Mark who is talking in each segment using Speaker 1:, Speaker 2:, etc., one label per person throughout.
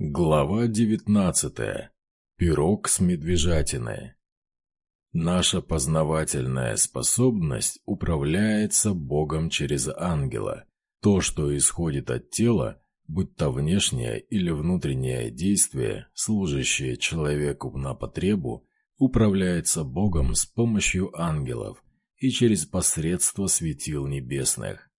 Speaker 1: Глава девятнадцатая. Пирог с медвежатиной. Наша познавательная способность управляется Богом через ангела. То, что исходит от тела, будь то внешнее или внутреннее действие, служащее человеку на потребу, управляется Богом с помощью ангелов и через посредство светил небесных.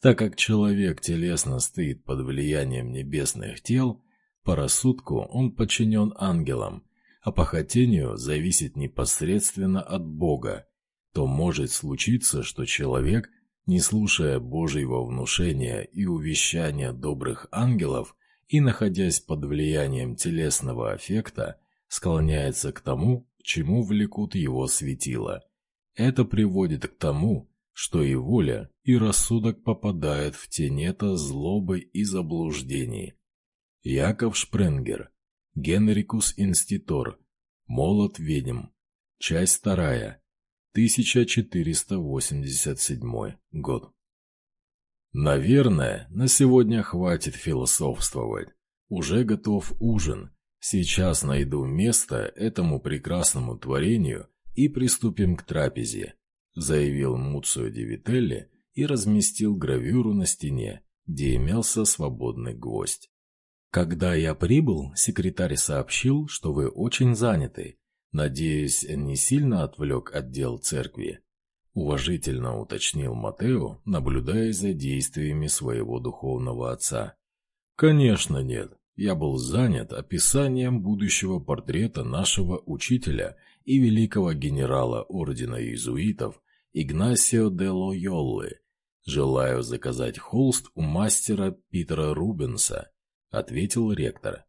Speaker 1: Так как человек телесно стоит под влиянием небесных тел – по рассудку он подчинен ангелам, а по хотению зависит непосредственно от Бога, то может случиться, что человек, не слушая Божьего внушения и увещания добрых ангелов и находясь под влиянием телесного аффекта, склоняется к тому, чему влекут его светила. Это приводит к тому, что и воля, и рассудок попадают в тенета злобы и заблуждений, Яков Шпренгер. Генрикус Инститор. Молот ведьм. Часть вторая. 1487 год. Наверное, на сегодня хватит философствовать. Уже готов ужин. Сейчас найду место этому прекрасному творению и приступим к трапезе, заявил Муцио Ди Вителли и разместил гравюру на стене, где имелся свободный гвоздь. Когда я прибыл, секретарь сообщил, что вы очень заняты. Надеюсь, не сильно отвлек отдел церкви. Уважительно уточнил Матео, наблюдая за действиями своего духовного отца. Конечно, нет. Я был занят описанием будущего портрета нашего учителя и великого генерала ордена иезуитов Игнасио де Лойоллы. Желаю заказать холст у мастера Питера Рубенса – ответил ректор.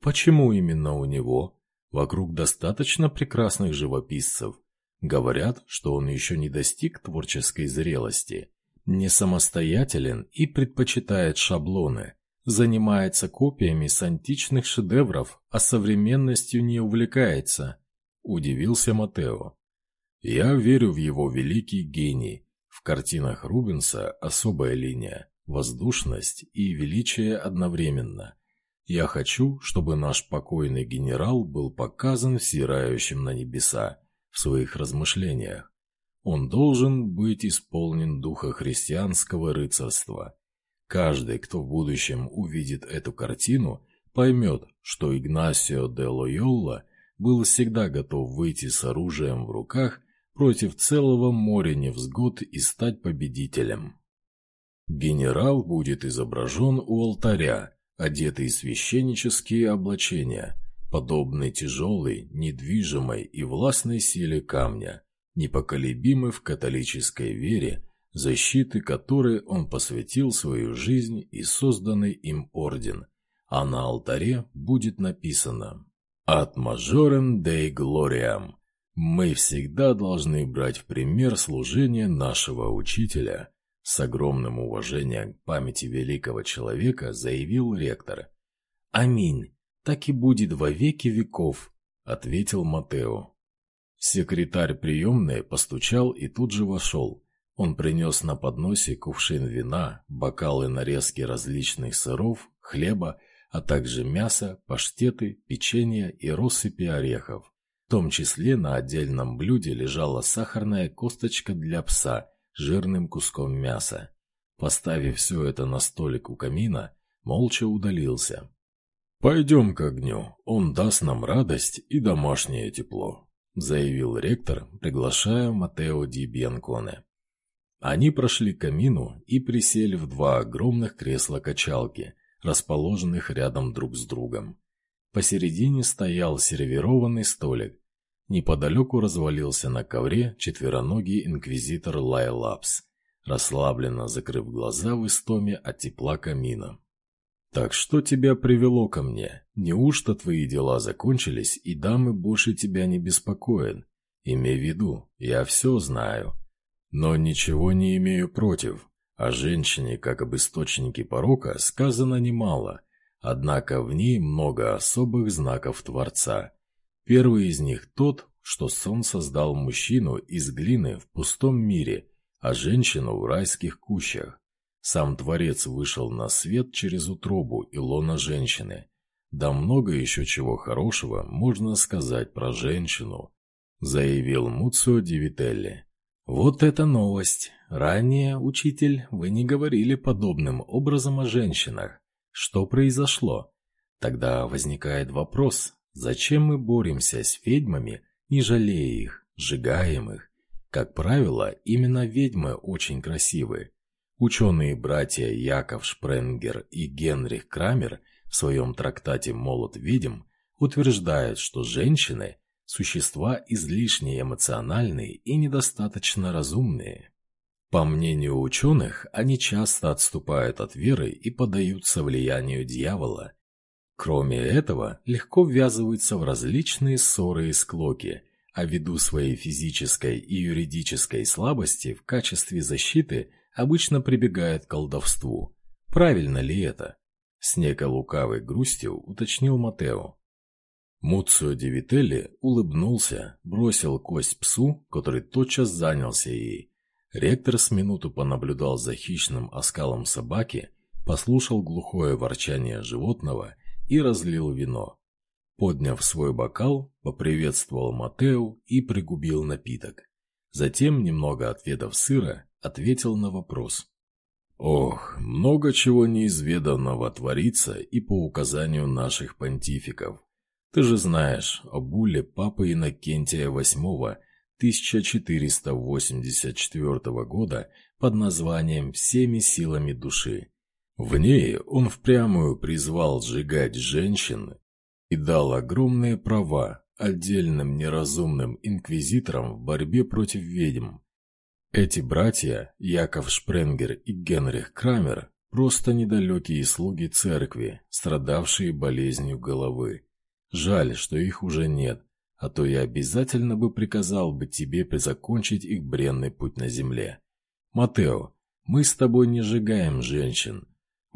Speaker 1: «Почему именно у него? Вокруг достаточно прекрасных живописцев. Говорят, что он еще не достиг творческой зрелости, не самостоятелен и предпочитает шаблоны, занимается копиями с античных шедевров, а современностью не увлекается», – удивился Матео. «Я верю в его великий гений. В картинах Рубенса особая линия воздушность и величие одновременно. Я хочу, чтобы наш покойный генерал был показан взирающим на небеса в своих размышлениях. Он должен быть исполнен духа христианского рыцарства. Каждый, кто в будущем увидит эту картину, поймет, что Игнасио де Лойолла был всегда готов выйти с оружием в руках против целого моря невзгод и стать победителем. Генерал будет изображен у алтаря, одетый в священнические облачения, подобной тяжелой, недвижимой и властной силе камня, непоколебимый в католической вере, защиты которой он посвятил свою жизнь и созданный им орден, а на алтаре будет написано «От мажорем Dei Gloriam». Мы всегда должны брать в пример служение нашего учителя – с огромным уважением к памяти великого человека заявил ректор. «Аминь, так и будет во веки веков», — ответил Матео. Секретарь приемной постучал и тут же вошел. Он принес на подносе кувшин вина, бокалы нарезки различных сыров, хлеба, а также мясо, паштеты, печенье и россыпи орехов. В том числе на отдельном блюде лежала сахарная косточка для пса жирным куском мяса. Поставив все это на столик у камина, молча удалился. «Пойдем к огню, он даст нам радость и домашнее тепло», заявил ректор, приглашая Матео Ди Бьянконе. Они прошли к камину и присели в два огромных кресла-качалки, расположенных рядом друг с другом. Посередине стоял сервированный столик, Неподалеку развалился на ковре четвероногий инквизитор Лайлапс, расслабленно закрыв глаза в истоме от тепла камина. «Так что тебя привело ко мне? Неужто твои дела закончились, и дамы больше тебя не беспокоят? Имей в виду, я все знаю. Но ничего не имею против. О женщине, как об источнике порока, сказано немало, однако в ней много особых знаков Творца». Первый из них тот, что сон создал мужчину из глины в пустом мире, а женщину в райских кущах. Сам Творец вышел на свет через утробу и лона женщины. Да много еще чего хорошего можно сказать про женщину, заявил Муцио Дивителли. Вот это новость. Ранее, учитель, вы не говорили подобным образом о женщинах. Что произошло? Тогда возникает вопрос, зачем мы боремся с ведьмами, не жалея их, сжигаем их? Как правило, именно ведьмы очень красивы. Ученые-братья Яков Шпренгер и Генрих Крамер в своем трактате «Молот ведьм» утверждают, что женщины – существа излишне эмоциональные и недостаточно разумные. По мнению ученых, они часто отступают от веры и поддаются влиянию дьявола. Кроме этого, легко ввязываются в различные ссоры и склоки, а ввиду своей физической и юридической слабости в качестве защиты обычно прибегают к колдовству. Правильно ли это? С некой лукавой грустью уточнил Матео. Муцио Девителли улыбнулся, бросил кость псу, который тотчас занялся ей. Ректор с минуту понаблюдал за хищным оскалом собаки, послушал глухое ворчание животного и разлил вино. Подняв свой бокал, поприветствовал Матео и пригубил напиток. Затем, немного отведав сыра, ответил на вопрос. Ох, много чего неизведанного творится и по указанию наших понтификов. Ты же знаешь о булле папы Иннокентия VIII 1484 года под названием «Всеми силами души». В ней он впрямую призвал сжигать женщин и дал огромные права отдельным неразумным инквизиторам в борьбе против ведьм, эти братья, Яков Шпренгер и Генрих Крамер, просто недалекие слуги церкви, страдавшие болезнью головы. Жаль, что их уже нет, а то я обязательно бы приказал бы тебе закончить их бренный путь на земле. Матео, мы с тобой не сжигаем женщин.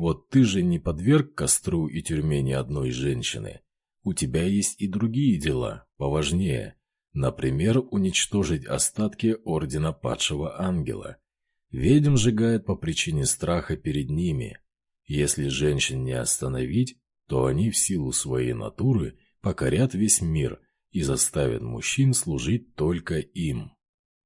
Speaker 1: Вот ты же не подверг костру и тюрьме ни одной женщины. У тебя есть и другие дела, поважнее. Например, уничтожить остатки Ордена Падшего Ангела. Ведьм сжигают по причине страха перед ними. Если женщин не остановить, то они в силу своей натуры покорят весь мир и заставят мужчин служить только им.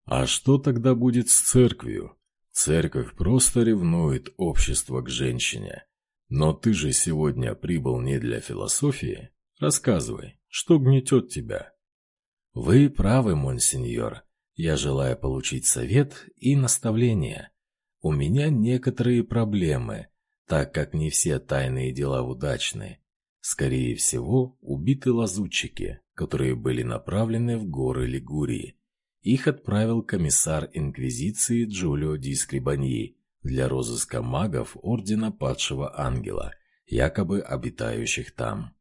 Speaker 1: А что тогда будет с церковью? Церковь просто ревнует общество к женщине. Но ты же сегодня прибыл не для философии. Рассказывай, что гнетет тебя? «Вы правы, монсеньор. Я желаю получить совет и наставление. У меня некоторые проблемы, так как не все тайные дела удачны. Скорее всего, убиты лазутчики, которые были направлены в горы Лигурии. Их отправил комиссар Инквизиции Джулио Ди Скрибаньи для розыска магов Ордена Падшего Ангела, якобы обитающих там.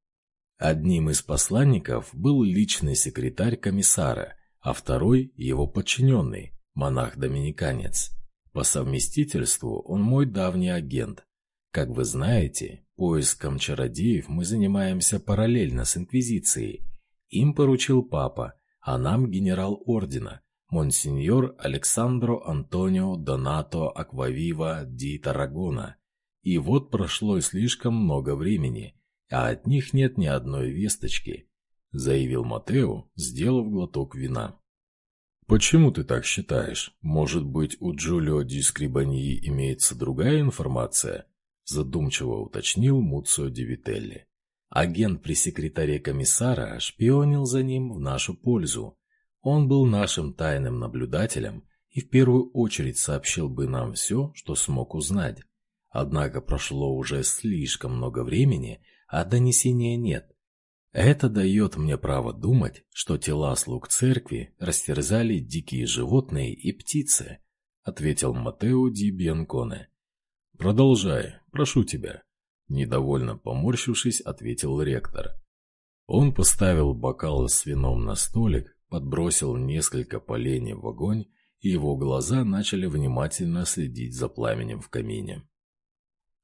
Speaker 1: Одним из посланников был личный секретарь комиссара, а второй – его подчиненный, монах-доминиканец. По совместительству он мой давний агент. Как вы знаете, поиском чародеев мы занимаемся параллельно с Инквизицией. Им поручил папа, а нам генерал ордена, монсеньор Александро Антонио Донато Аквавива ди Тарагона. И вот прошло слишком много времени – а от них нет ни одной весточки», — заявил Матео, сделав глоток вина. «Почему ты так считаешь? Может быть, у Джулио Ди Скрибаньи имеется другая информация?» — задумчиво уточнил Муцио Ди Вителли. Агент при секретаре комиссара шпионил за ним в нашу пользу. Он был нашим тайным наблюдателем и в первую очередь сообщил бы нам все, что смог узнать. Однако прошло уже слишком много времени, а донесения нет. Это дает мне право думать, что тела слуг церкви растерзали дикие животные и птицы, ответил Матео Ди Бьянконе. Продолжай, прошу тебя, недовольно поморщившись, ответил ректор. Он поставил бокал с вином на столик, подбросил несколько поленьев в огонь, и его глаза начали внимательно следить за пламенем в камине.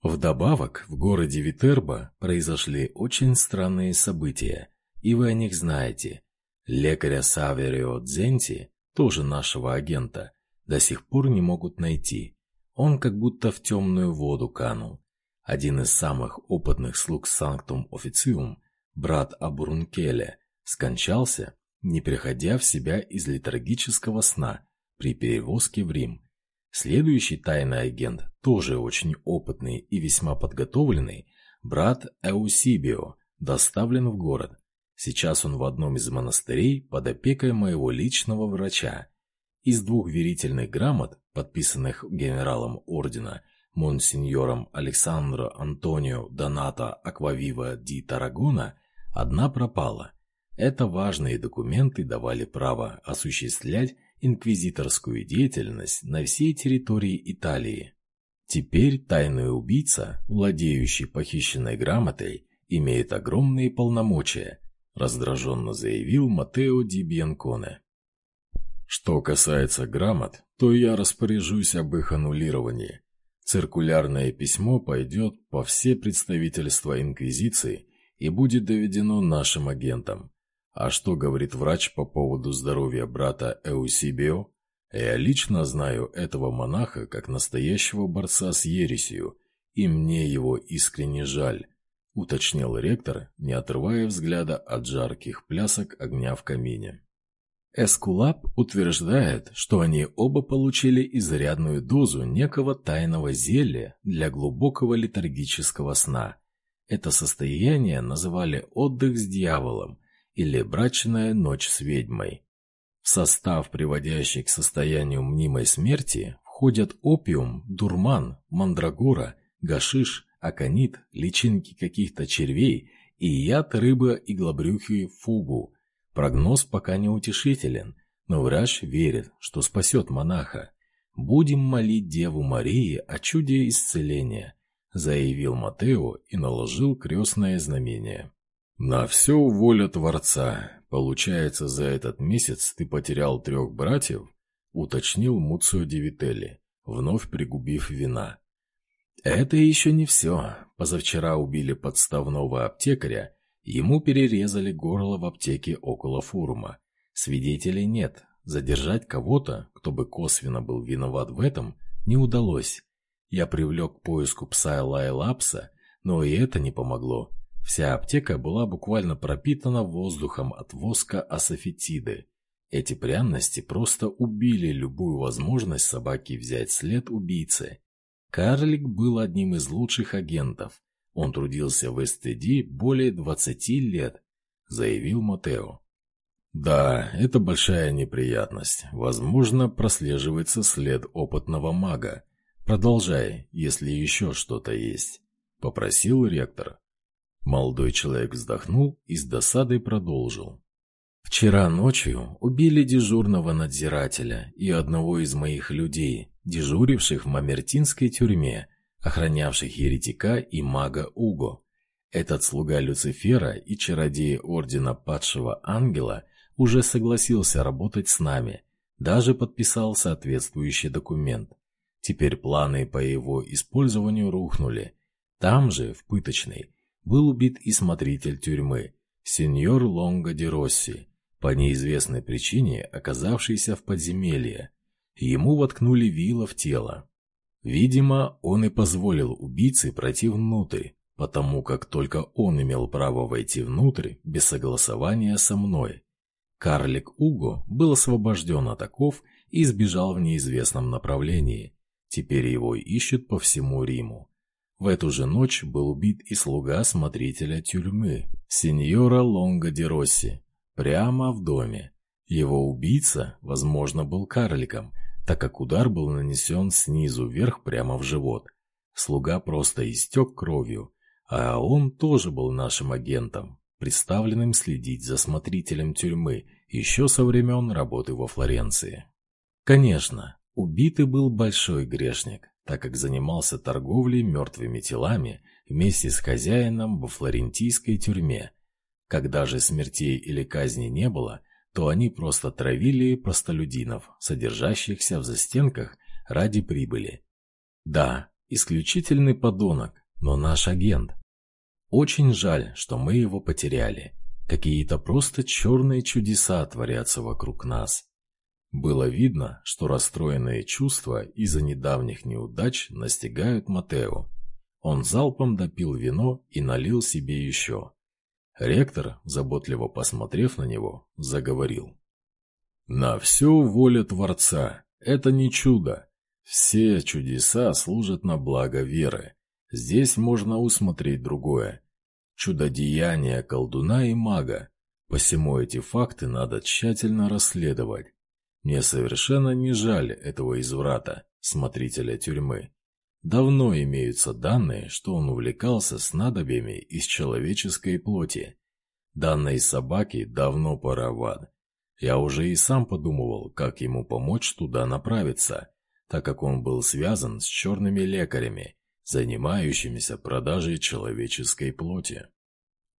Speaker 1: Вдобавок, в городе Витербо произошли очень странные события, и вы о них знаете. Лекаря Саверио Дзенти, тоже нашего агента, до сих пор не могут найти. Он как будто в темную воду канул. Один из самых опытных слуг Санктум Официум, брат Абурункеля, скончался, не приходя в себя из летаргического сна при перевозке в Рим. Следующий тайный агент, тоже очень опытный и весьма подготовленный, брат Эусибио, доставлен в город. Сейчас он в одном из монастырей под опекой моего личного врача. Из двух верительных грамот, подписанных генералом ордена, монсеньором Александро Антонио Донато Аквавива ди Тарагона, одна пропала. Это важные документы давали право осуществлять инквизиторскую деятельность на всей территории Италии. Теперь тайный убийца, владеющий похищенной грамотой, имеет огромные полномочия, раздраженно заявил Матео Ди Бьянконе. Что касается грамот, то я распоряжусь об их аннулировании. Циркулярное письмо пойдет по все представительства Инквизиции и будет доведено нашим агентам. А что говорит врач по поводу здоровья брата Эусибио? Я лично знаю этого монаха как настоящего борца с ересью, и мне его искренне жаль, уточнил ректор, не отрывая взгляда от жарких плясок огня в камине. Эскулап утверждает, что они оба получили изрядную дозу некого тайного зелья для глубокого летаргического сна. Это состояние называли отдых с дьяволом, или брачная ночь с ведьмой. В состав, приводящий к состоянию мнимой смерти, входят опиум, дурман, мандрагора, гашиш, аконит, личинки каких-то червей и яд рыбы иглобрюхи фугу. Прогноз пока не утешителен, но врач верит, что спасет монаха. «Будем молить Деву Марии о чуде исцеления», заявил Матео и наложил крестное знамение. «На все воля Творца. Получается, за этот месяц ты потерял трех братьев?» — уточнил Муцио Девителли, вновь пригубив вина. «Это еще не все. Позавчера убили подставного аптекаря, ему перерезали горло в аптеке около форума. Свидетелей нет. Задержать кого-то, кто бы косвенно был виноват в этом, не удалось. Я привлек к поиску пса Лапса, но и это не помогло». Вся аптека была буквально пропитана воздухом от воска асофетиды. Эти пряности просто убили любую возможность собаки взять след убийцы. Карлик был одним из лучших агентов. Он трудился в СТД более 20 лет, заявил Матео. Да, это большая неприятность. Возможно, прослеживается след опытного мага. Продолжай, если еще что-то есть, попросил ректор. Молодой человек вздохнул и с досадой продолжил. «Вчера ночью убили дежурного надзирателя и одного из моих людей, дежуривших в Мамертинской тюрьме, охранявших еретика и мага Уго. Этот слуга Люцифера и чародей Ордена Падшего Ангела уже согласился работать с нами, даже подписал соответствующий документ. Теперь планы по его использованию рухнули. Там же, в пыточной, был убит и смотритель тюрьмы, сеньор Лонго де Росси, по неизвестной причине оказавшийся в подземелье. Ему воткнули вило в тело. Видимо, он и позволил убийце пройти внутрь, потому как только он имел право войти внутрь без согласования со мной. Карлик Уго был освобожден от оков и сбежал в неизвестном направлении. Теперь его ищут по всему Риму. В эту же ночь был убит и слуга смотрителя тюрьмы, сеньора Лонго де Росси, прямо в доме. Его убийца, возможно, был карликом, так как удар был нанесен снизу вверх прямо в живот. Слуга просто истек кровью, а он тоже был нашим агентом, представленным следить за смотрителем тюрьмы еще со времен работы во Флоренции. Конечно, убитый был большой грешник, так как занимался торговлей мертвыми телами вместе с хозяином во флорентийской тюрьме. Когда же смертей или казни не было, то они просто травили простолюдинов, содержащихся в застенках ради прибыли. Да, исключительный подонок, но наш агент. Очень жаль, что мы его потеряли. Какие-то просто черные чудеса творятся вокруг нас. Было видно, что расстроенные чувства из-за недавних неудач настигают Матео. Он залпом допил вино и налил себе еще. Ректор, заботливо посмотрев на него, заговорил. «На все воля Творца. Это не чудо. Все чудеса служат на благо веры. Здесь можно усмотреть другое. Чудодеяние колдуна и мага. Посему эти факты надо тщательно расследовать. Мне совершенно не жаль этого изврата, смотрителя тюрьмы. Давно имеются данные, что он увлекался снадобьями из человеческой плоти. Данной собаке давно пора в ад. Я уже и сам подумывал, как ему помочь туда направиться, так как он был связан с черными лекарями, занимающимися продажей человеческой плоти.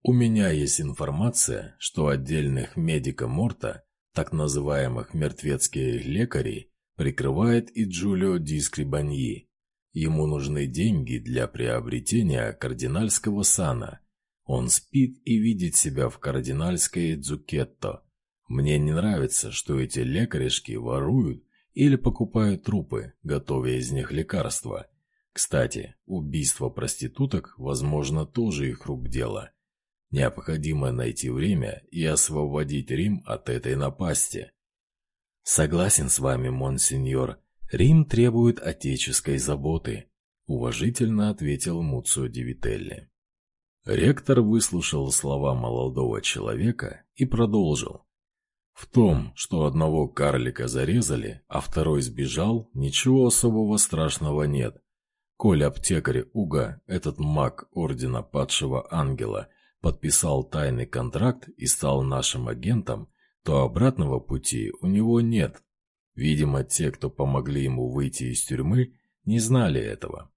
Speaker 1: У меня есть информация, что отдельных медика-морта, так называемых мертвецких лекарей, прикрывает и Джулио Ди Скрибаньи, Ему нужны деньги для приобретения кардинальского сана. Он спит и видит себя в кардинальской дзукетто. Мне не нравится, что эти лекаришки воруют или покупают трупы, готовя из них лекарства. Кстати, убийство проституток, возможно, тоже их рук дело. Необходимо найти время и освободить Рим от этой напасти. Согласен с вами, монсеньор, Рим требует отеческой заботы, уважительно ответил Муцио Дивителли. Ректор выслушал слова молодого человека и продолжил. В том, что одного карлика зарезали, а второй сбежал, ничего особого страшного нет. Коль аптекарь Уга, этот маг Ордена Падшего Ангела, подписал тайный контракт и стал нашим агентом, то обратного пути у него нет. Видимо, те, кто помогли ему выйти из тюрьмы, не знали этого.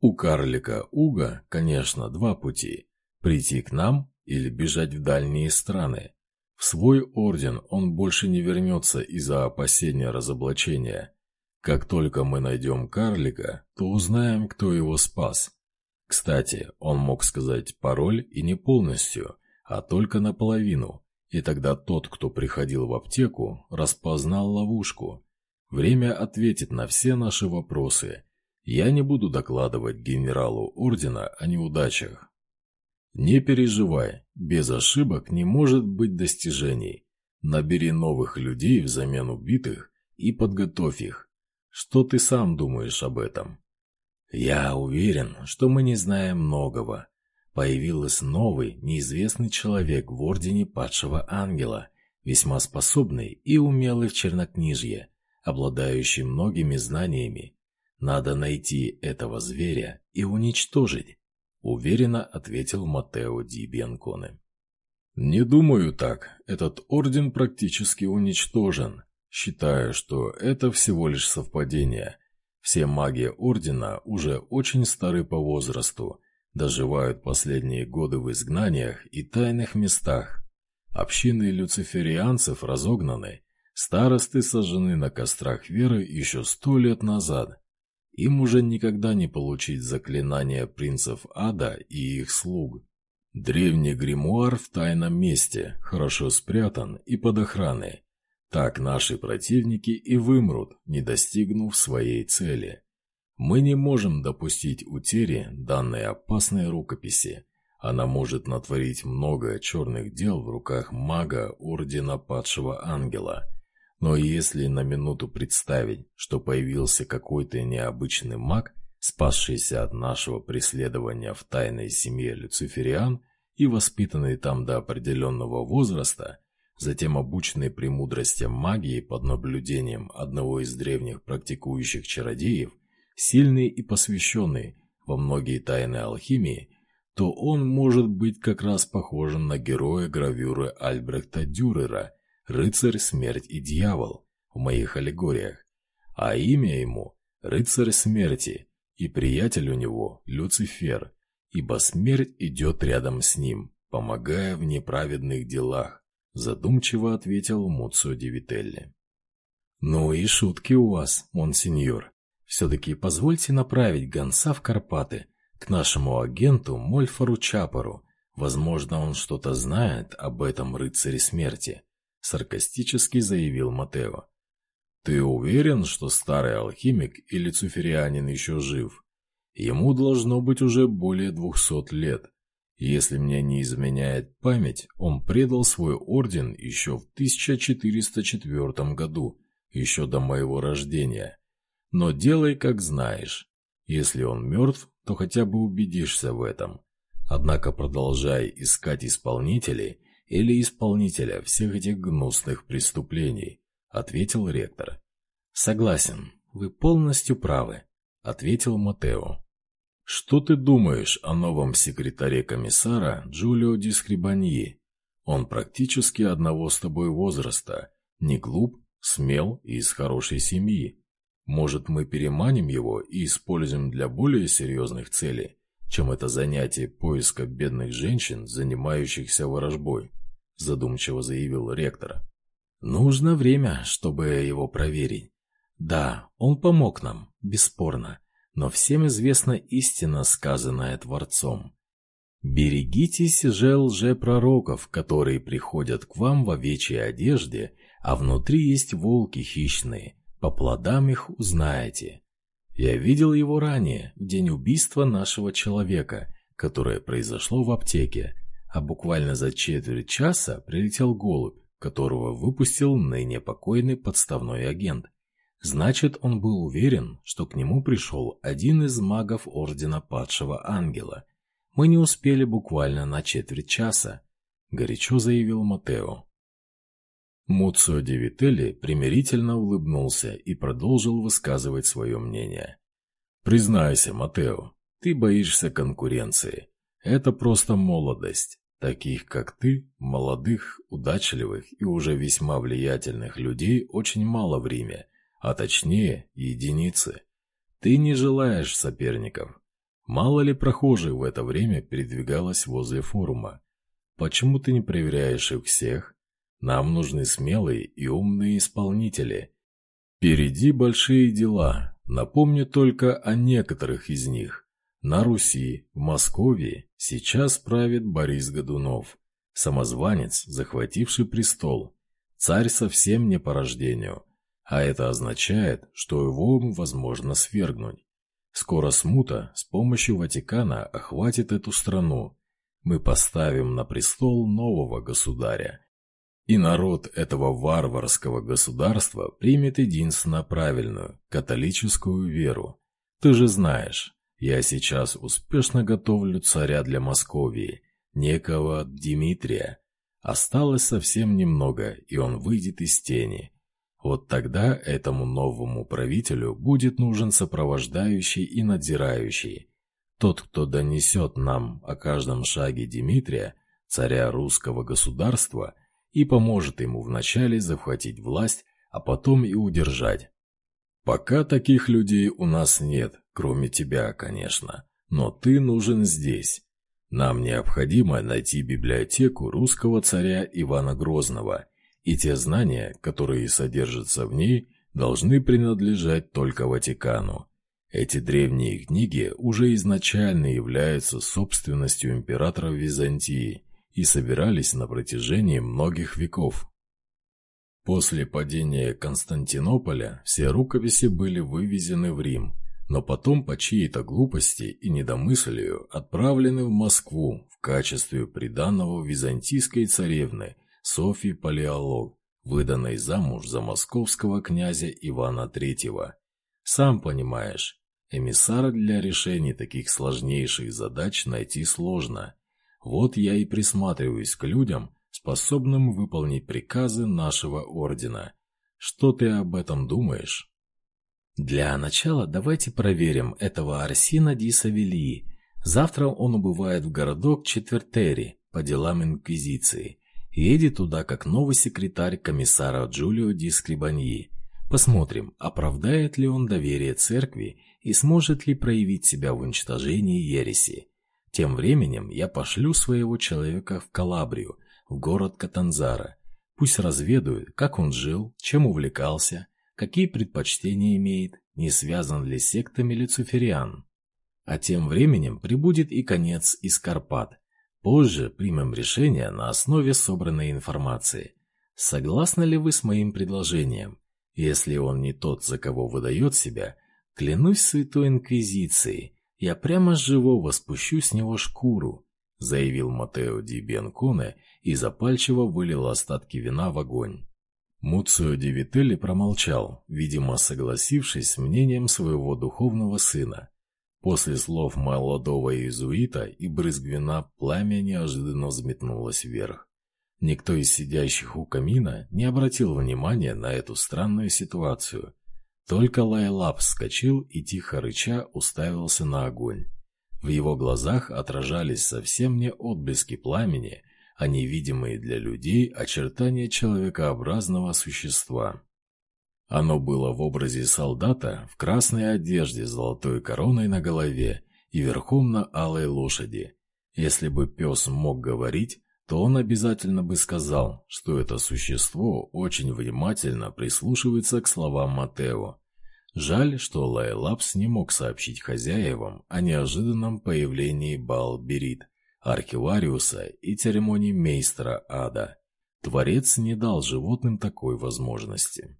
Speaker 1: У карлика Уга, конечно, два пути – прийти к нам или бежать в дальние страны. В свой орден он больше не вернется из-за опасения разоблачения. Как только мы найдем карлика, то узнаем, кто его спас. Кстати, он мог сказать пароль и не полностью, а только наполовину, и тогда тот, кто приходил в аптеку, распознал ловушку. Время ответит на все наши вопросы. Я не буду докладывать генералу ордена о неудачах. Не переживай, без ошибок не может быть достижений. Набери новых людей взамен убитых и подготовь их. Что ты сам думаешь об этом? Я уверен, что мы не знаем многого, Появился новый, неизвестный человек в Ордене Падшего Ангела, весьма способный и умелый в чернокнижье, обладающий многими знаниями. Надо найти этого зверя и уничтожить, уверенно ответил Матео Ди Бьянконе. «Не думаю так. Этот орден практически уничтожен. Считаю, что это всего лишь совпадение. Все маги ордена уже очень стары по возрасту, доживают последние годы в изгнаниях и тайных местах. Общины люциферианцев разогнаны, старосты сожжены на кострах веры еще сто лет назад. Им уже никогда не получить заклинания принцев ада и их слуг. Древний гримуар в тайном месте, хорошо спрятан и под охраной. Так наши противники и вымрут, не достигнув своей цели. Мы не можем допустить утери данной опасной рукописи. Она может натворить много черных дел в руках мага Ордена Падшего Ангела. Но если на минуту представить, что появился какой-то необычный маг, спасшийся от нашего преследования в тайной семье Люцифериан и воспитанный там до определенного возраста, затем обученный премудростям магии под наблюдением одного из древних практикующих чародеев, сильный и посвященный во многие тайны алхимии, то он может быть как раз похожим на героя гравюры Альбрехта Дюрера «Рыцарь, смерть и дьявол» в моих аллегориях, а имя ему – «Рыцарь смерти», и приятель у него – Люцифер, ибо смерть идет рядом с ним, помогая в неправедных делах, задумчиво ответил Муцо Дивителли. «Ну и шутки у вас, монсеньор. Все-таки позвольте направить гонца в Карпаты к нашему агенту Мольфору Чапору. Возможно, он что-то знает об этом рыцаре смерти», — саркастически заявил Матео. «Ты уверен, что старый алхимик или цуферианин еще жив? Ему должно быть уже более двухсот лет. Если мне не изменяет память, он предал свой орден еще в 1404 году, еще до моего рождения. Но делай, как знаешь. Если он мертв, то хотя бы убедишься в этом. Однако продолжай искать исполнителей или исполнителя всех этих гнусных преступлений, ответил ректор. Согласен, вы полностью правы, ответил Матео. Что ты думаешь о новом секретаре комиссара Джулио Дискрибаньи? Он практически одного с тобой возраста, не глуп, смел и из хорошей семьи. Может, мы переманим его и используем для более серьезных целей, чем это занятие поиска бедных женщин, занимающихся ворожбой, задумчиво заявил ректор. Нужно время, чтобы его проверить. Да, он помог нам, бесспорно, но всем известна истина, сказанная Творцом. «Берегитесь же лжепророков, которые приходят к вам в овечьей одежде, а внутри есть волки хищные, по плодам их узнаете. Я видел его ранее, в день убийства нашего человека, которое произошло в аптеке, а буквально за четверть часа прилетел голубь, которого выпустил ныне покойный подставной агент. Значит, он был уверен, что к нему пришел один из магов Ордена Падшего Ангела. Мы не успели буквально на четверть часа, горячо заявил Матео. Муцио Девителли примирительно улыбнулся и продолжил высказывать свое мнение. «Признайся, Матео, ты боишься конкуренции. Это просто молодость. Таких, как ты, молодых, удачливых и уже весьма влиятельных людей очень мало в Риме, а точнее, единицы. Ты не желаешь соперников. Мало ли прохожих в это время передвигалось возле форума. Почему ты не проверяешь их всех? Нам нужны смелые и умные исполнители. Впереди большие дела. Напомню только о некоторых из них. На Руси, в Москве сейчас правит Борис Годунов, самозванец, захвативший престол. Царь совсем не по рождению, а это означает, что его возможно свергнуть. Скоро смута с помощью Ватикана охватит эту страну. Мы поставим на престол нового государя, и народ этого варварского государства примет единственно правильную, католическую веру. Ты же знаешь, я сейчас успешно готовлю царя для Московии, некого Дмитрия. Осталось совсем немного, и он выйдет из тени. Вот тогда этому новому правителю будет нужен сопровождающий и надзирающий. Тот, кто донесет нам о каждом шаге Дмитрия, царя русского государства – и поможет ему вначале захватить власть, а потом и удержать. Пока таких людей у нас нет, кроме тебя, конечно, но ты нужен здесь. Нам необходимо найти библиотеку русского царя Ивана Грозного, и те знания, которые содержатся в ней, должны принадлежать только Ватикану. Эти древние книги уже изначально являются собственностью императора Византии – и собирались на протяжении многих веков. После падения Константинополя все рукописи были вывезены в Рим, но потом по чьей-то глупости и недомыслию отправлены в Москву в качестве приданного византийской царевны Софьи Палеолог, выданной замуж за московского князя Ивана III. Сам понимаешь, эмиссара для решения таких сложнейших задач найти сложно – вот я и присматриваюсь к людям, способным выполнить приказы нашего ордена. Что ты об этом думаешь? Для начала давайте проверим этого Арсина Ди Савелии. Завтра он убывает в городок Четвертери по делам Инквизиции. Едет туда как новый секретарь комиссара Джулио Ди Скрибаньи. Посмотрим, оправдает ли он доверие церкви и сможет ли проявить себя в уничтожении ереси. Тем временем я пошлю своего человека в Калабрию, в город Катанзара. Пусть разведают, как он жил, чем увлекался, какие предпочтения имеет, не связан ли с сектами люцифериан. А тем временем прибудет и конец из Карпат. Позже примем решение на основе собранной информации. Согласны ли вы с моим предложением? Если он не тот, за кого выдает себя, клянусь Святой Инквизицией, я прямо с живого спущу с него шкуру, заявил Матео Ди Бенконе и запальчиво вылил остатки вина в огонь. Муцио Ди Вителли промолчал, видимо, согласившись с мнением своего духовного сына. После слов молодого иезуита и брызг вина пламя неожиданно взметнулось вверх. Никто из сидящих у камина не обратил внимания на эту странную ситуацию. Только Лайлап вскочил и, тихо рыча, уставился на огонь. В его глазах отражались совсем не отблески пламени, а невидимые для людей очертания человекообразного существа. Оно было в образе солдата в красной одежде с золотой короной на голове и верхом на алой лошади. Если бы пес мог говорить, то он обязательно бы сказал, что это существо очень внимательно прислушивается к словам Матео. Жаль, что Лайлапс не мог сообщить хозяевам о неожиданном появлении Балберит, архивариуса и церемонии мейстера ада. Творец не дал животным такой возможности.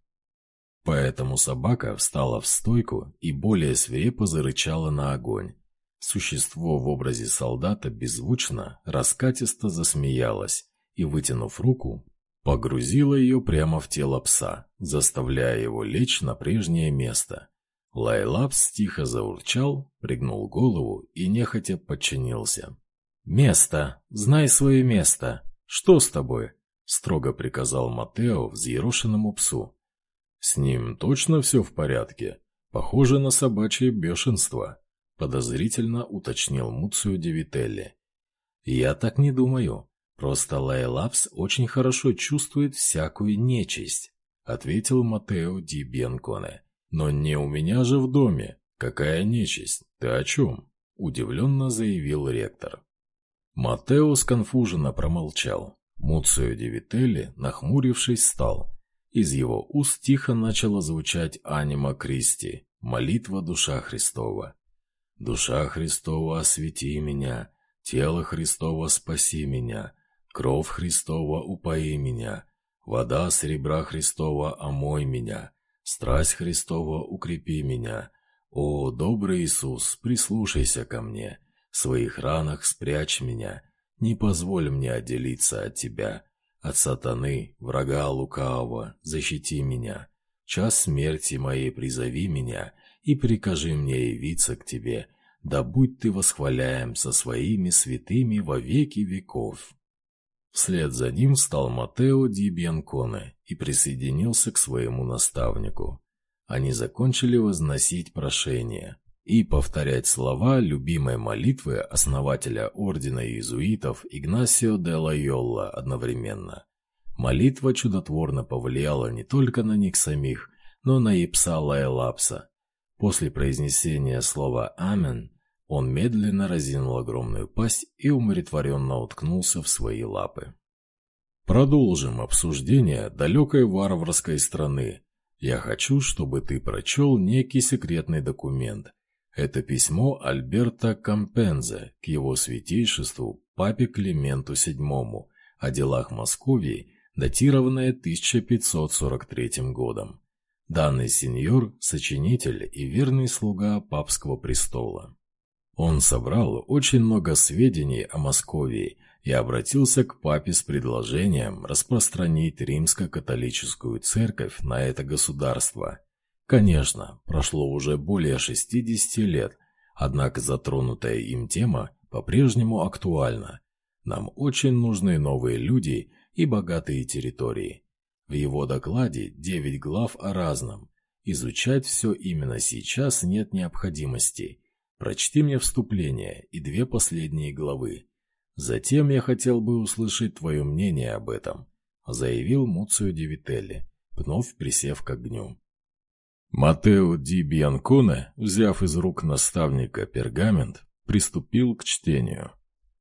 Speaker 1: Поэтому собака встала в стойку и более свирепо зарычала на огонь. Существо в образе солдата беззвучно, раскатисто засмеялось и, вытянув руку, погрузило ее прямо в тело пса, заставляя его лечь на прежнее место. Лайлапс тихо заурчал, пригнул голову и нехотя подчинился. «Место! Знай свое место! Что с тобой?» — строго приказал Матео взъерошенному псу. «С ним точно все в порядке? Похоже на собачье бешенство», подозрительно уточнил Муцио Девителли. «Я так не думаю. Просто Лайлапс очень хорошо чувствует всякую нечисть», ответил Матео Ди Бенконе. «Но не у меня же в доме. Какая нечисть? Ты о чем?» удивленно заявил ректор. Матео сконфуженно промолчал. Муцио Девителли, нахмурившись, встал. Из его уст тихо начало звучать анима Кристи, молитва душа Христова. Душа Христова, освети меня, тело Христово, спаси меня, кровь Христова, упои меня, вода серебра Христова, омой меня, страсть Христова, укрепи меня. О, добрый Иисус, прислушайся ко мне, в своих ранах спрячь меня, не позволь мне отделиться от Тебя, от сатаны, врага лукавого, защити меня. Час смерти моей призови меня, и прикажи мне явиться к Тебе, да будь Ты восхваляем со своими святыми во веки веков». Вслед за ним встал Матео Бьянконе и присоединился к своему наставнику. Они закончили возносить прошение и повторять слова любимой молитвы основателя ордена иезуитов Игнасио де Лайолла одновременно. Молитва чудотворно повлияла не только на них самих, но на и пса Лайлапса, После произнесения слова «Амен» он медленно разинул огромную пасть и умиротворенно уткнулся в свои лапы. Продолжим обсуждение далекой варварской страны. Я хочу, чтобы ты прочел некий секретный документ. Это письмо Альберта Кампензе к его святейшеству папе Клименту VII о делах Московии, датированное 1543 годом. Данный сеньор – сочинитель и верный слуга папского престола. Он собрал очень много сведений о Московии и обратился к папе с предложением распространить римско-католическую церковь на это государство. Конечно, прошло уже более 60 лет, однако затронутая им тема по-прежнему актуальна. Нам очень нужны новые люди и богатые территории. В его докладе девять глав о разном. Изучать все именно сейчас нет необходимости. Прочти мне вступление и две последние главы. Затем я хотел бы услышать твое мнение об этом», — заявил Муцио Девителли, вновь присев к огню. Матео Ди Бьянконе, взяв из рук наставника пергамент, приступил к чтению.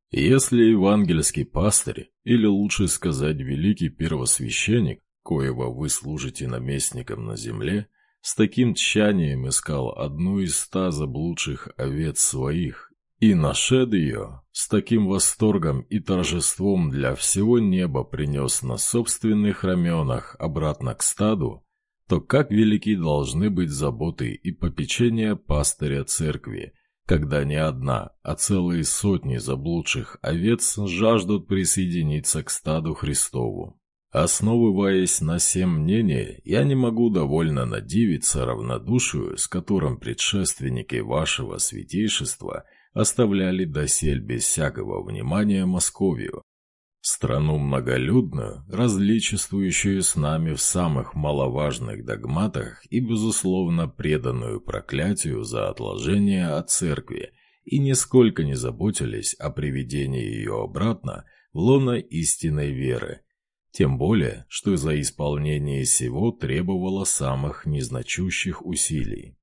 Speaker 1: Если евангельский пастырь, или лучше сказать великий первосвященник, коего вы служите наместником на земле, с таким тщанием искал одну из ста заблудших овец своих и нашед ее, с таким восторгом и торжеством для всего неба принес на собственных раменах обратно к стаду, то как велики должны быть заботы и попечения пастыря церкви, когда не одна, а целые сотни заблудших овец жаждут присоединиться к стаду Христову. Основываясь на всем мнении, я не могу довольно надивиться равнодушию, с которым предшественники вашего святейшества оставляли досель без всякого внимания Московию, страну многолюдную, различествующую с нами в самых маловажных догматах и, безусловно, преданную проклятию за отложение от церкви, и нисколько не заботились о приведении ее обратно в лоно истинной веры – тем более, что за исполнение сего требовало самых незначущих усилий.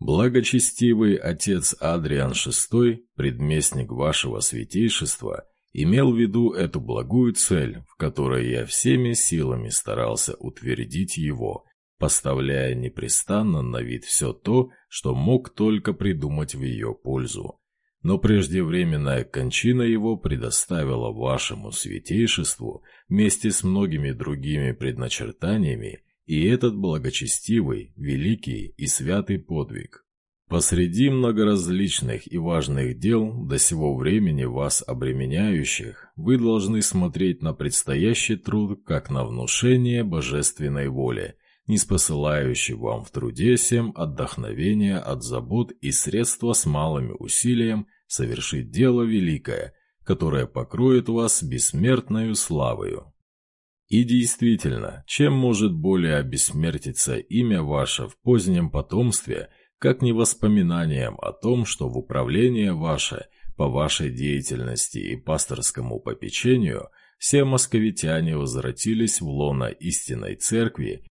Speaker 1: Благочестивый отец Адриан VI, предместник вашего святейшества, имел в виду эту благую цель, в которой я всеми силами старался утвердить его, поставляя непрестанно на вид все то, что мог только придумать в ее пользу но преждевременная кончина его предоставила вашему святейшеству вместе с многими другими предначертаниями и этот благочестивый, великий и святый подвиг. Посреди многоразличных и важных дел, до сего времени вас обременяющих, вы должны смотреть на предстоящий труд как на внушение божественной воли, не спосылающий вам в труде всем отдохновения от забот и средства с малым усилием совершить дело великое, которое покроет вас бессмертною славою. И действительно, чем может более обессмертиться имя ваше в позднем потомстве, как не воспоминанием о том, что в управление ваше, по вашей деятельности и пасторскому попечению, все московитяне возвратились в лоно истинной церкви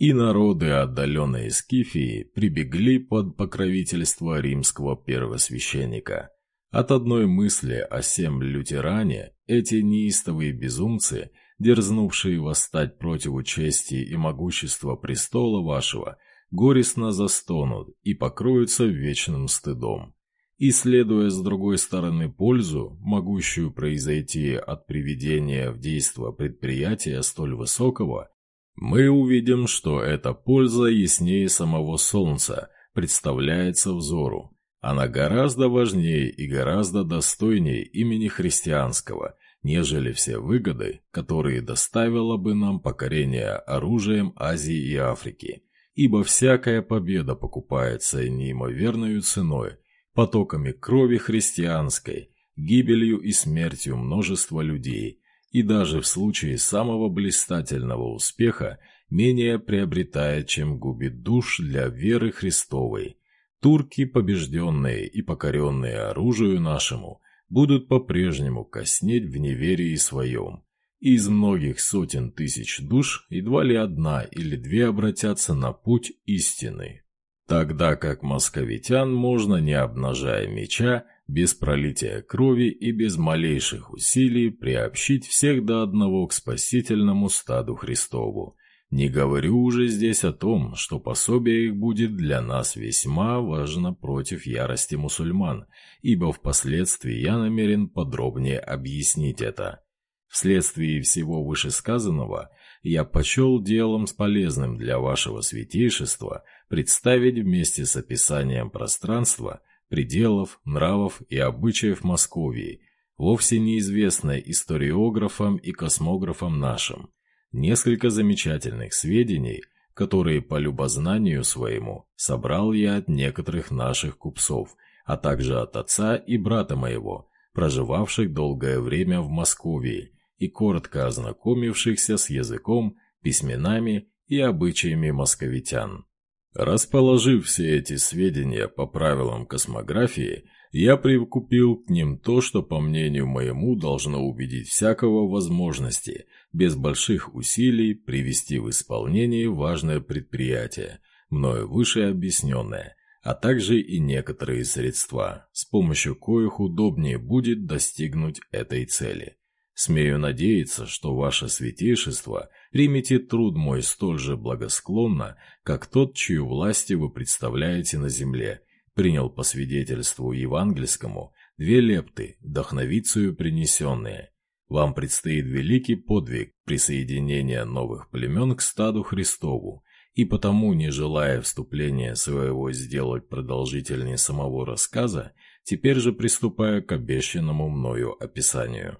Speaker 1: и народы, отдаленные Скифии, прибегли под покровительство римского первосвященника. От одной мысли о сем лютеране эти неистовые безумцы, дерзнувшие восстать против чести и могущества престола вашего, горестно застонут и покроются вечным стыдом. И, следуя с другой стороны пользу, могущую произойти от приведения в действо предприятия столь высокого, мы увидим, что эта польза яснее самого Солнца представляется взору. Она гораздо важнее и гораздо достойнее имени христианского, нежели все выгоды, которые доставило бы нам покорение оружием Азии и Африки, ибо всякая победа покупается неимоверной ценой, потоками крови христианской, гибелью и смертью множества людей, и даже в случае самого блистательного успеха менее приобретает, чем губит душ для веры Христовой. Турки, побежденные и покоренные оружию нашему, будут по-прежнему коснеть в неверии своем. И из многих сотен тысяч душ едва ли одна или две обратятся на путь истины. Тогда как московитян можно, не обнажая меча, без пролития крови и без малейших усилий приобщить всех до одного к спасительному стаду Христову. Не говорю уже здесь о том, что пособие их будет для нас весьма важно против ярости мусульман, ибо впоследствии я намерен подробнее объяснить это. Вследствие всего вышесказанного, я почел делом с полезным для вашего святейшества представить вместе с описанием пространства – пределов, нравов и обычаев Московии, вовсе неизвестной историографам и космографам нашим. Несколько замечательных сведений, которые по любознанию своему собрал я от некоторых наших купцов, а также от отца и брата моего, проживавших долгое время в Москве и коротко ознакомившихся с языком, письменами и обычаями московитян. Расположив все эти сведения по правилам космографии, я прикупил к ним то, что, по мнению моему, должно убедить всякого возможности, без больших усилий, привести в исполнение важное предприятие, мною выше объясненное, а также и некоторые средства, с помощью коих удобнее будет достигнуть этой цели. Смею надеяться, что ваше святейшество примете труд мой столь же благосклонно, как тот, чью власти вы представляете на земле, принял по свидетельству евангельскому две лепты, вдохновицию принесенные. Вам предстоит великий подвиг присоединения новых племен к стаду Христову, и потому, не желая вступления своего сделать продолжительнее самого рассказа, теперь же приступая к обещанному мною описанию.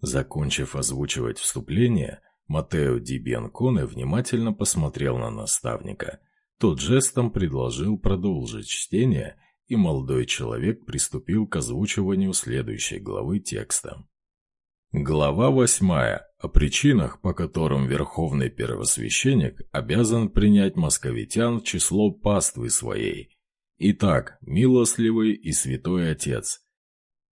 Speaker 1: Закончив озвучивать вступление, Матео Ди Бьянконе внимательно посмотрел на наставника. Тот жестом предложил продолжить чтение, и молодой человек приступил к озвучиванию следующей главы текста. Глава восьмая. О причинах, по которым верховный первосвященник обязан принять московитян в число паствы своей. Итак, милостливый и святой Отец,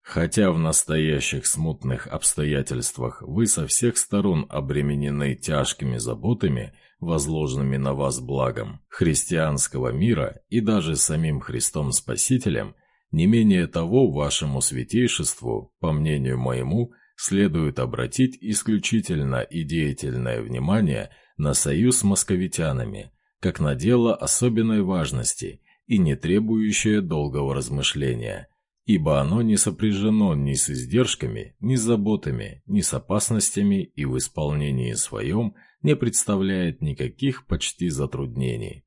Speaker 1: хотя в настоящих смутных обстоятельствах вы со всех сторон обременены тяжкими заботами, возложенными на вас благом христианского мира и даже самим Христом Спасителем, не менее того вашему святейшеству, по мнению моему, следует обратить исключительно и деятельное внимание на союз с московитянами, как на дело особенной важности и не требующее долгого размышления, ибо оно не сопряжено ни с издержками, ни с заботами, ни с опасностями и в исполнении своем не представляет никаких почти затруднений.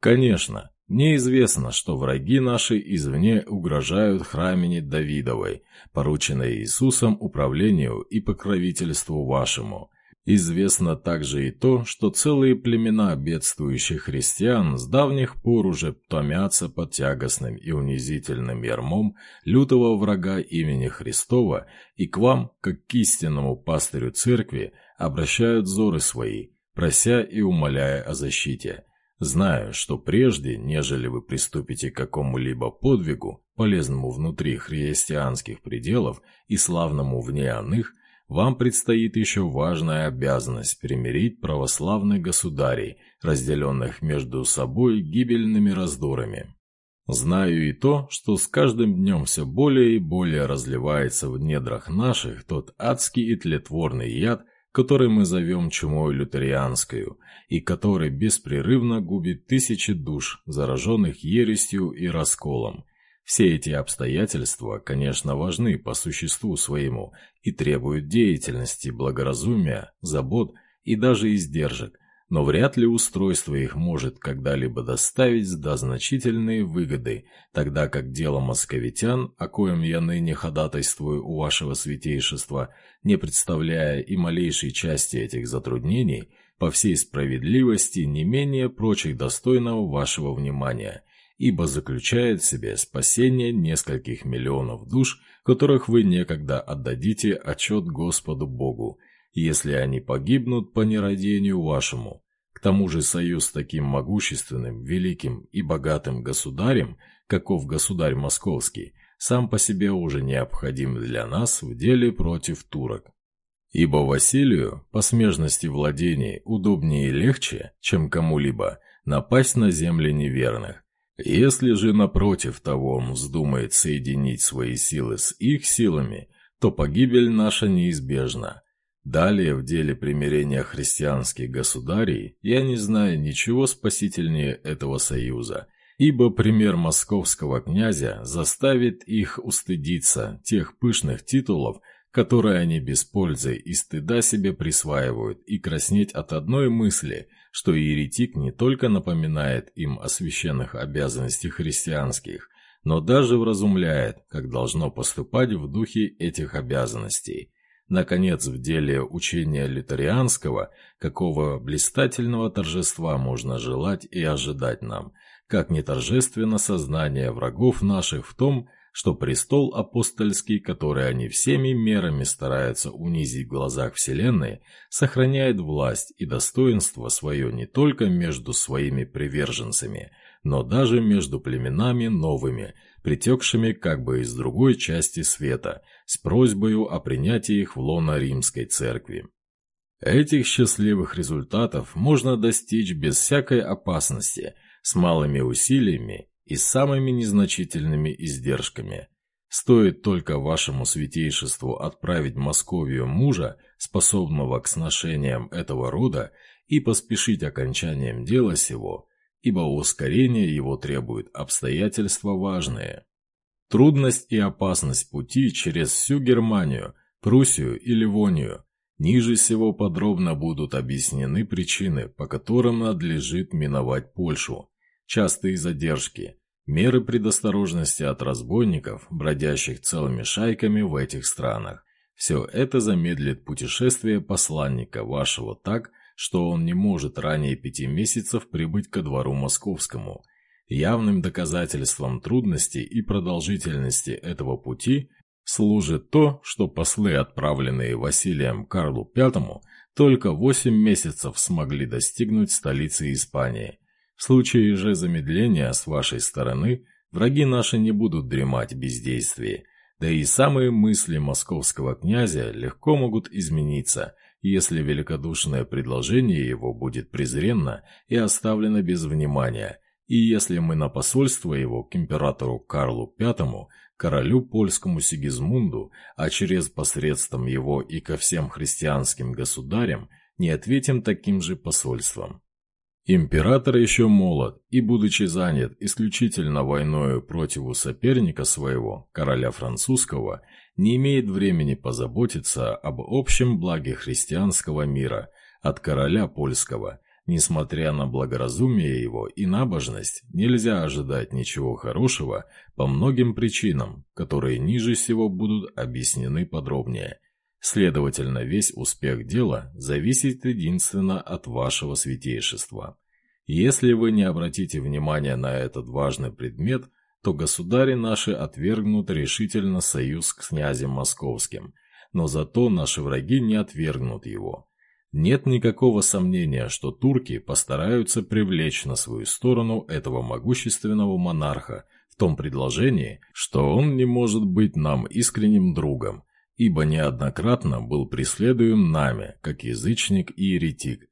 Speaker 1: Конечно, мне известно, что враги наши извне угрожают храмине Давидовой, порученной Иисусом управлению и покровительству вашему. Известно также и то, что целые племена бедствующих христиан с давних пор уже томятся под тягостным и унизительным ярмом лютого врага имени Христова и к вам, как к истинному пастырю церкви, обращают взоры свои, прося и умоляя о защите. Знаю, что прежде, нежели вы приступите к какому-либо подвигу, полезному внутри христианских пределов и славному вне оных, вам предстоит еще важная обязанность примирить православных государей, разделенных между собой гибельными раздорами. Знаю и то, что с каждым днем все более и более разливается в недрах наших тот адский и тлетворный яд, который мы зовем чумой лютерианскую, и который беспрерывно губит тысячи душ, зараженных ересью и расколом. Все эти обстоятельства, конечно, важны по существу своему и требуют деятельности, благоразумия, забот и даже издержек, но вряд ли устройство их может когда-либо доставить до значительные выгоды, тогда как дело московитян, о коем я ныне ходатайствую у вашего святейшества, не представляя и малейшей части этих затруднений, по всей справедливости не менее прочих достойного вашего внимания, ибо заключает в себе спасение нескольких миллионов душ, которых вы некогда отдадите отчет Господу Богу, если они погибнут по нерадению вашему, тому же союз с таким могущественным, великим и богатым государем, каков государь московский, сам по себе уже необходим для нас в деле против турок. Ибо Василию, по смежности владений, удобнее и легче, чем кому-либо, напасть на земли неверных. Если же напротив того он вздумает соединить свои силы с их силами, то погибель наша неизбежна, Далее, в деле примирения христианских государей, я не знаю ничего спасительнее этого союза, ибо пример московского князя заставит их устыдиться тех пышных титулов, которые они без пользы и стыда себе присваивают, и краснеть от одной мысли, что еретик не только напоминает им о священных обязанностях христианских, но даже вразумляет, как должно поступать в духе этих обязанностей. Наконец, в деле учения литарианского, какого блистательного торжества можно желать и ожидать нам, как не торжественно сознание врагов наших в том, что престол апостольский, который они всеми мерами стараются унизить в глазах Вселенной, сохраняет власть и достоинство свое не только между своими приверженцами, но даже между племенами новыми, притекшими как бы из другой части света – с просьбой о принятии их в лоно Римской Церкви. Этих счастливых результатов можно достичь без всякой опасности, с малыми усилиями и самыми незначительными издержками. Стоит только вашему святейшеству отправить Московию мужа, способного к сношениям этого рода, и поспешить окончанием дела сего, ибо ускорение его требует обстоятельства важные. Трудность и опасность пути через всю Германию, Пруссию и Ливонию. Ниже всего подробно будут объяснены причины, по которым надлежит миновать Польшу. Частые задержки, Меры предосторожности от разбойников, бродящих целыми шайками в этих странах. Все это замедлит путешествие посланника вашего так, что он не может ранее пяти месяцев прибыть ко двору московскому. Явным доказательством трудности и продолжительности этого пути служит то, что послы, отправленные Василием Карлу V, только восемь месяцев смогли достигнуть столицы Испании. В случае же замедления с вашей стороны, враги наши не будут дремать в бездействии, да и самые мысли московского князя легко могут измениться, если великодушное предложение его будет презренно и оставлено без внимания, и если мы на посольство его к императору Карлу V, королю польскому Сигизмунду, а через посредством его и ко всем христианским государям, не ответим таким же посольством. Император еще молод и, будучи занят исключительно войною против соперника своего, короля французского, не имеет времени позаботиться об общем благе христианского мира от короля польского. Несмотря на благоразумие его и набожность, нельзя ожидать ничего хорошего по многим причинам, которые ниже всего будут объяснены подробнее. Следовательно, весь успех дела зависит единственно от вашего святейшества. Если вы не обратите внимания на этот важный предмет, то государи наши отвергнут решительно союз с князем московским, но зато наши враги не отвергнут его. Нет никакого сомнения, что турки постараются привлечь на свою сторону этого могущественного монарха в том предложении, что он не может быть нам искренним другом, ибо неоднократно был преследуем нами, как язычник и еретик.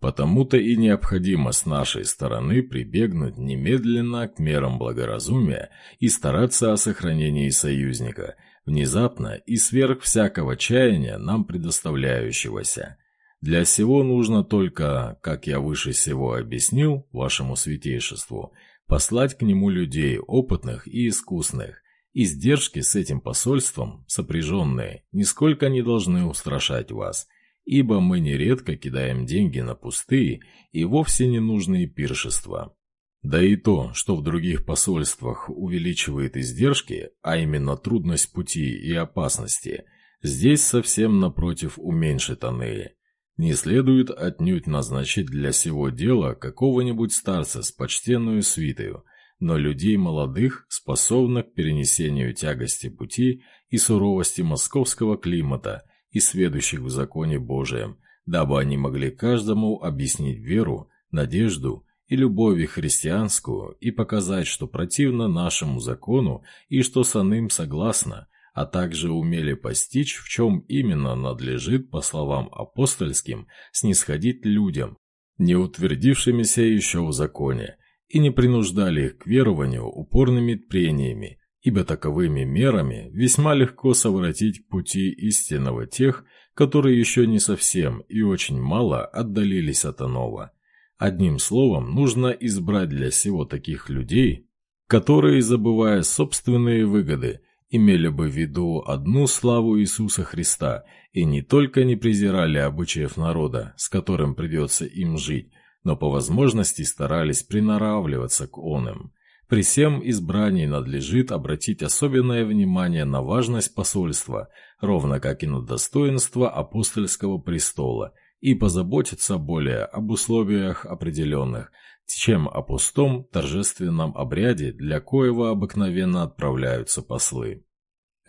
Speaker 1: Потому-то и необходимо с нашей стороны прибегнуть немедленно к мерам благоразумия и стараться о сохранении союзника, внезапно и сверх всякого чаяния нам предоставляющегося. Для сего нужно только, как я выше всего объяснил вашему святейшеству, послать к нему людей опытных и искусных, Издержки с этим посольством, сопряженные, нисколько не должны устрашать вас, ибо мы нередко кидаем деньги на пустые и вовсе ненужные пиршества. Да и то, что в других посольствах увеличивает издержки, а именно трудность пути и опасности, здесь совсем напротив уменьшит иные. Не следует отнюдь назначить для сего дела какого-нибудь старца с почтенную свитою – но людей молодых, способных к перенесению тягости пути и суровости московского климата и сведущих в законе Божием, дабы они могли каждому объяснить веру, надежду и любовь христианскую и показать, что противно нашему закону и что с согласно, а также умели постичь, в чем именно надлежит, по словам апостольским, снисходить людям, не утвердившимися еще в законе, и не принуждали их к верованию упорными прениями, ибо таковыми мерами весьма легко совратить пути истинного тех, которые еще не совсем и очень мало отдалились от иного. Одним словом, нужно избрать для всего таких людей, которые, забывая собственные выгоды, имели бы в виду одну славу Иисуса Христа и не только не презирали обычаев народа, с которым придется им жить, но по возможности старались приноравливаться к оным. При всем избрании надлежит обратить особенное внимание на важность посольства, ровно как и на достоинство апостольского престола, и позаботиться более об условиях определенных, чем о пустом торжественном обряде, для коего обыкновенно отправляются послы.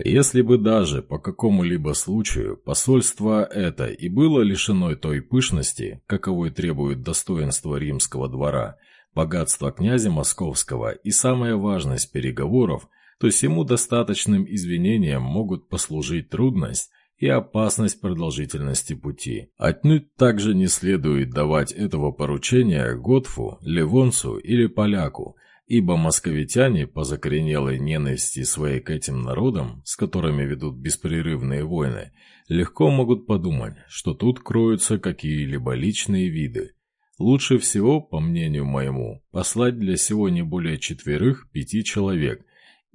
Speaker 1: Если бы даже по какому-либо случаю посольство это и было лишено той пышности, каковой требует достоинство римского двора, богатство князя московского и самая важность переговоров, то всему достаточным извинением могут послужить трудность и опасность продолжительности пути. Отнюдь также не следует давать этого поручения Готфу, Ливонцу или Поляку, ибо московитяне по закоренелой ненависти своей к этим народам, с которыми ведут беспрерывные войны, легко могут подумать, что тут кроются какие-либо личные виды. Лучше всего, по мнению моему, послать для сего не более четверых-пяти человек.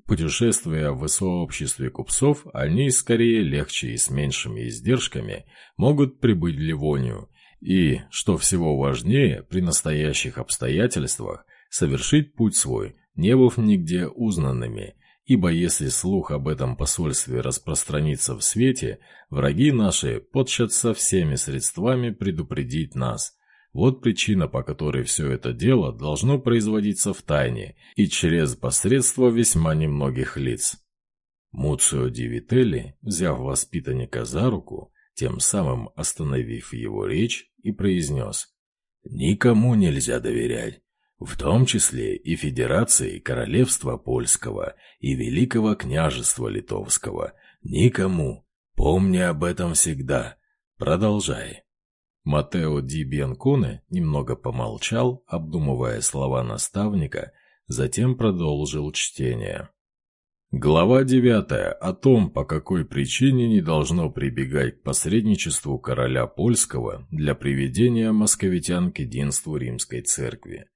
Speaker 1: Путешествуя в сообществе купцов, они скорее легче и с меньшими издержками могут прибыть в Ливонию, и, что всего важнее, при настоящих обстоятельствах, совершить путь свой, не быв нигде узнанными, ибо если слух об этом посольстве распространится в свете, враги наши подчатся всеми средствами предупредить нас. Вот причина, по которой все это дело должно производиться в тайне и через посредство весьма немногих лиц. Муцио Ди Вителли, взяв воспитанника за руку, тем самым остановив его речь, и произнес «Никому нельзя доверять, в том числе и Федерации Королевства Польского и Великого княжества Литовского. Никому. Помни об этом всегда. Продолжай». Матео Ди Бьянконе немного помолчал, обдумывая слова наставника, затем продолжил чтение. Глава 9. О том, по какой причине не должно прибегать к посредничеству короля польского для приведения московитян к единству римской церкви.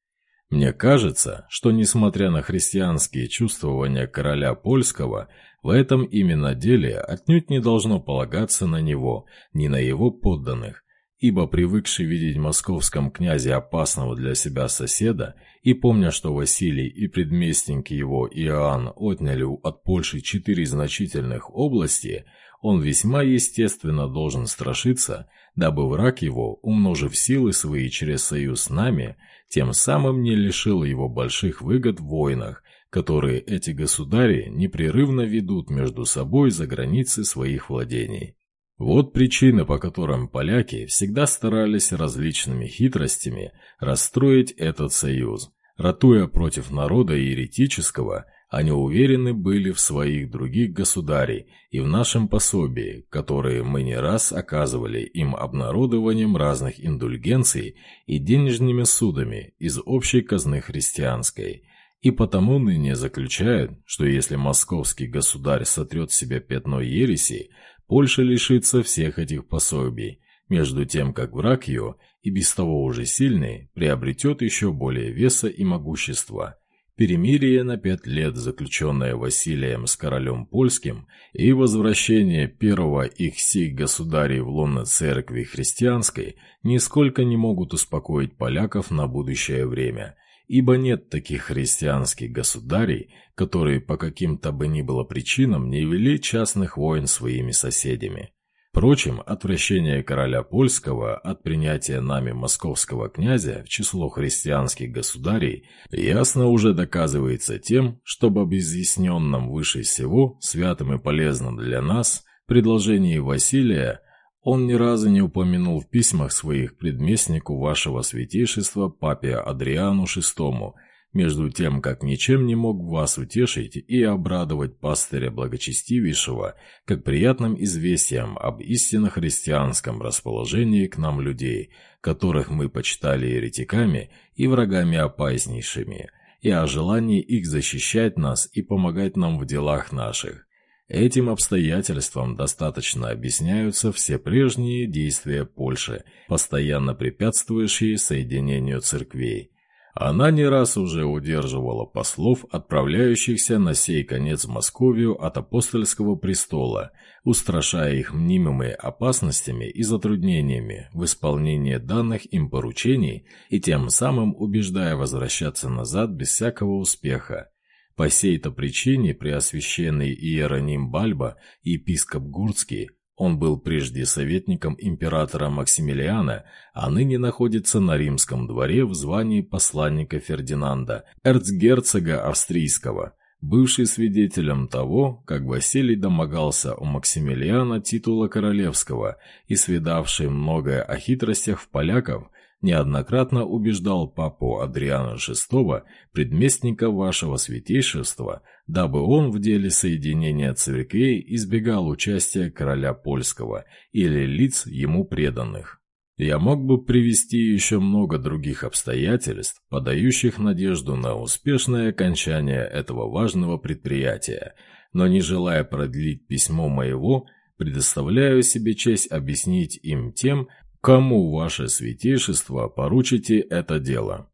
Speaker 1: Мне кажется, что несмотря на христианские чувствования короля польского, в этом именно деле отнюдь не должно полагаться на него, ни на его подданных, ибо привыкший видеть московском князе опасного для себя соседа и помня, что Василий и предместники его Иоанн отняли от Польши четыре значительных области, он весьма естественно должен страшиться, дабы враг его, умножив силы свои через союз с нами, тем самым не лишил его больших выгод в войнах, которые эти государи непрерывно ведут между собой за границы своих владений. Вот причины, по которым поляки всегда старались различными хитростями расстроить этот союз. Ратуя против народа еретического, они уверены были в своих других государей и в нашем пособии, которые мы не раз оказывали им обнародованием разных индульгенций и денежными судами из общей казны христианской. И потому ныне заключают, что если московский государь сотрет себя пятно ереси, Польша лишится всех этих пособий, между тем как враг ее, и без того уже сильный, приобретет еще более веса и могущества. Перемирие на пять лет, заключенное Василием с королем польским, и возвращение первого их сих государей в лоно церкви христианской нисколько не могут успокоить поляков на будущее время – ибо нет таких христианских государей, которые по каким-то бы ни было причинам не вели частных войн своими соседями. Впрочем, отвращение короля польского от принятия нами московского князя в число христианских государей ясно уже доказывается тем, что об изъясненном выше всего, святым и полезным для нас, предложении Василия он ни разу не упомянул в письмах своих предместнику вашего святейшества папе Адриану VI, между тем, как ничем не мог вас утешить и обрадовать пастыря благочестивейшего, как приятным известием об истинно христианском расположении к нам людей, которых мы почитали еретиками и врагами опаснейшими, и о желании их защищать нас и помогать нам в делах наших, Этим обстоятельством достаточно объясняются все прежние действия Польши, постоянно препятствующие соединению церквей. Она не раз уже удерживала послов, отправляющихся на сей конец Московию от апостольского престола, устрашая их мнимыми опасностями и затруднениями в исполнении данных им поручений и тем самым убеждая возвращаться назад без всякого успеха. По сей-то причине преосвященный Иероним Бальба, епископ Гурцкий, он был прежде советником императора Максимилиана, а ныне находится на римском дворе в звании посланника Фердинанда, эрцгерцога австрийского, бывший свидетелем того, как Василий домогался у Максимилиана титула королевского и свидавший многое о хитростях в поляков, неоднократно убеждал папу Адриана VI, предместника вашего святейшества, дабы он в деле соединения церквей избегал участия короля польского или лиц ему преданных. Я мог бы привести еще много других обстоятельств, подающих надежду на успешное окончание этого важного предприятия, но не желая продлить письмо моего, предоставляю себе честь объяснить им тем, Кому, ваше святейшество, поручите это дело?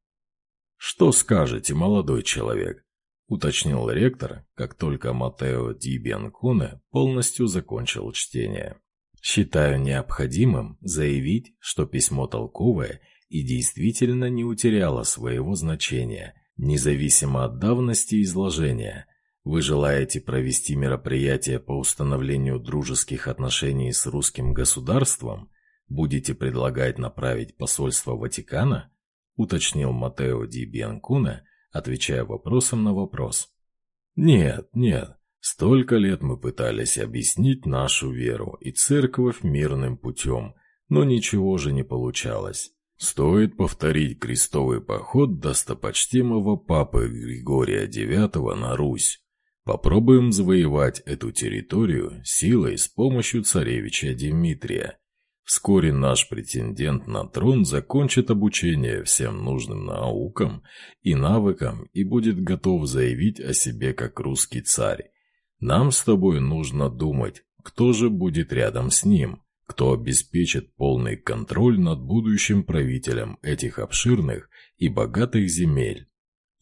Speaker 1: Что скажете, молодой человек? уточнил ректор, как только Матео Ди Бьянконе полностью закончил чтение. Считаю необходимым заявить, что письмо толковое и действительно не утеряло своего значения, Независимо от давности изложения, вы желаете провести мероприятие по установлению дружеских отношений с русским государством? Будете предлагать направить посольство Ватикана? Уточнил Матео Ди Бианкуна, отвечая вопросом на вопрос. Нет, нет. Столько лет мы пытались объяснить нашу веру и церковь мирным путем, но ничего же не получалось. Стоит повторить крестовый поход достопочтимого папы Григория IX на Русь. Попробуем завоевать эту территорию силой с помощью царевича Дмитрия. Вскоре наш претендент на трон закончит обучение всем нужным наукам и навыкам и будет готов заявить о себе как русский царь. Нам с тобой нужно думать, кто же будет рядом с ним, кто обеспечит полный контроль над будущим правителем этих обширных и богатых земель,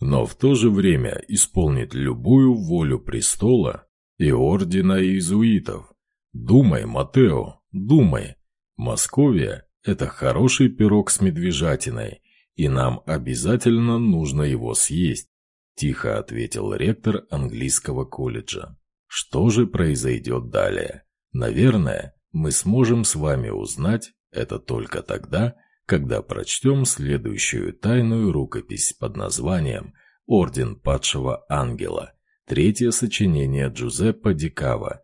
Speaker 1: но в то же время исполнит любую волю престола и ордена иезуитов. Думай, Матео, думай. Московия – это хороший пирог с медвежатиной, и нам обязательно нужно его съесть, тихо ответил ректор английского колледжа. Что же произойдет далее? Наверное, мы сможем с вами узнать это только тогда, когда прочтем следующую тайную рукопись под названием «Орден падшего ангела», третье сочинение Джузеппе Дикава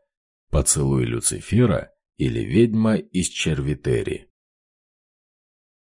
Speaker 1: «Поцелуй Люцифера» или «Ведьма из Червитери».